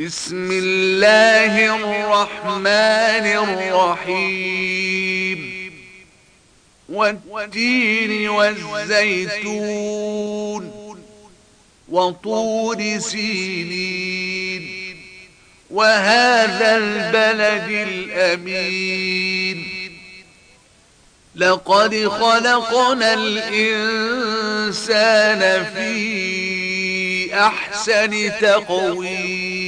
بسم الله الرحمن الرحيم. والدين والزيتون وطور سينين. وهذا البلد الأمين. لقد خلقنا الإنسان في أحسن تقويم.